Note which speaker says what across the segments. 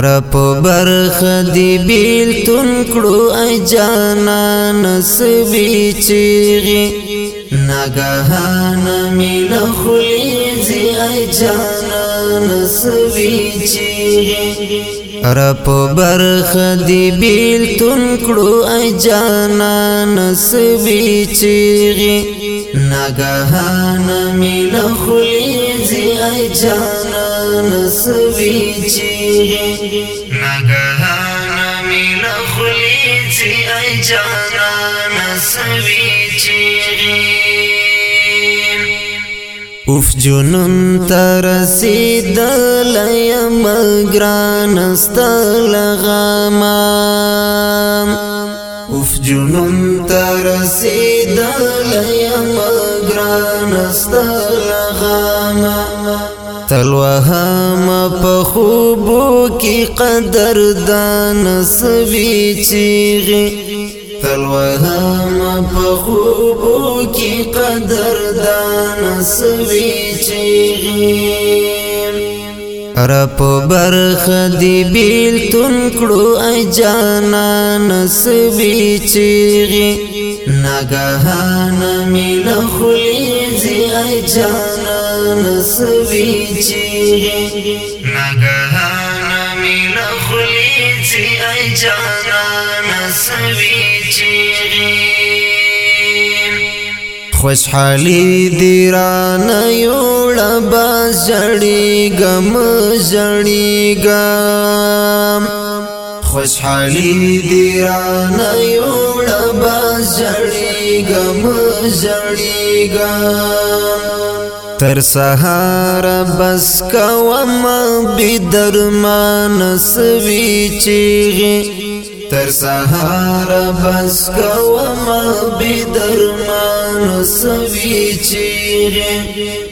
Speaker 1: رب برخ دی بیل تون کړو اجانا نسبی چیغي ناګهان میل خلی زی اجانا نسبی چیغي رب برخ دی بیل تون کړو اجانا نسبی چیغي ناګهان میل خلی زی اجانا نسوي چې نګهانا مل خلی چې ای جانا نسوي چې اوف جنون ترسید لیم گران استل غمام اوف جنون ترسید لیم گران استل غمام سلوهم په خوبو کې قدردان سوي چیغي سلوهم په خوبو کې قدردان سوي چیغي رب برخ دی بیل تن کړو اجانا نسوي چیغي نگهان می لخلی زی ای جانا نسوی چیغی نگهان می لخلی زی ای جانا نسوی چیغی خوشحالی دیران یوڑا باز جڑی گم جڑی گم خوشحالی دی رانا یوڑا با زڑیگا مزڑیگا تر سهار بس کوم بی درمان سوی چیغی تر سهار بس کوم بی درمان سوی چیغی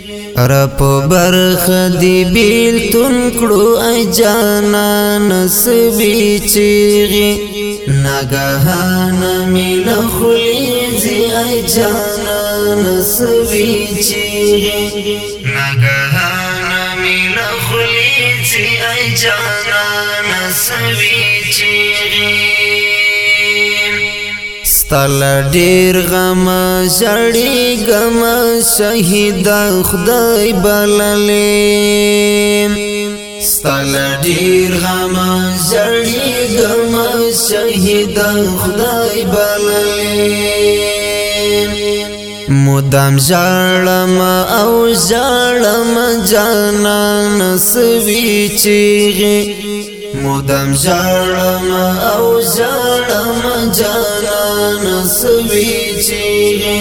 Speaker 1: رب برخ دی بیل تنکړو ای جانا نسبی چیغي ناګهان مل خلی زی ای جانا نسبی چیغي ناګهان مل خلی زی ای جانا نسبی چیغي تل ډیر غم زړی غم شهید خدای بللې ستل ډیر غم زړی غم شهید خدای بللې مدام ژړم او ژړم جانان سوي چیغه مدام ژړم او ژړم جانان سوي چیغه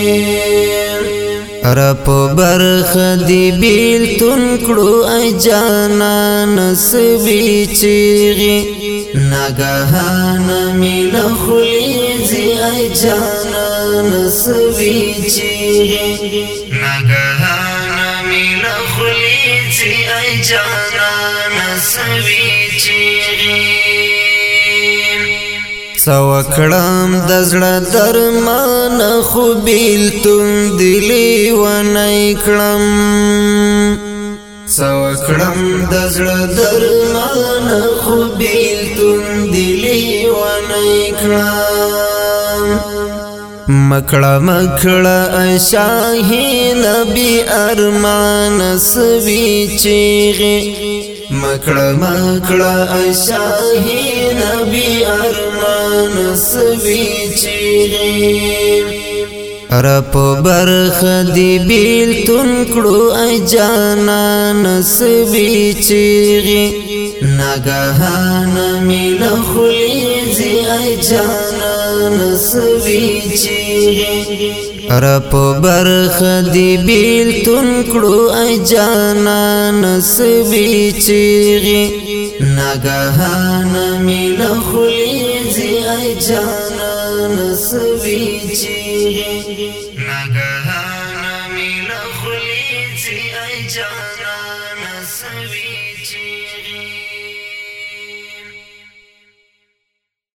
Speaker 1: رب برخ دی بیل تون کړو ای جانان سوي چیغه نګهان مې لخلې زی جانان سوی چی نگهانا میل خلی زی جانان سوی چی سوکړم د زړه درمان خو بیل تم دلی و نه کړم سوکړم د زړه درمان خو بیل تم دلی و نه کړم مکړه مکړه شاهي نبی ارمان سوي چیغه مکړه مکړه شاهي نبی ارمان سوي چیغه رب برخ دی بیل تنکڑو اجانا نسبی چیغی نگہان میل خلیزی اجانا نسبی چیغی رب برخ دی بیل تنکڑو اجانا نسبی چیغی ناگهان میل خلیزی ای جانان سوی چیغی ناگهان میل خلیزی ای جانان سوی چیغی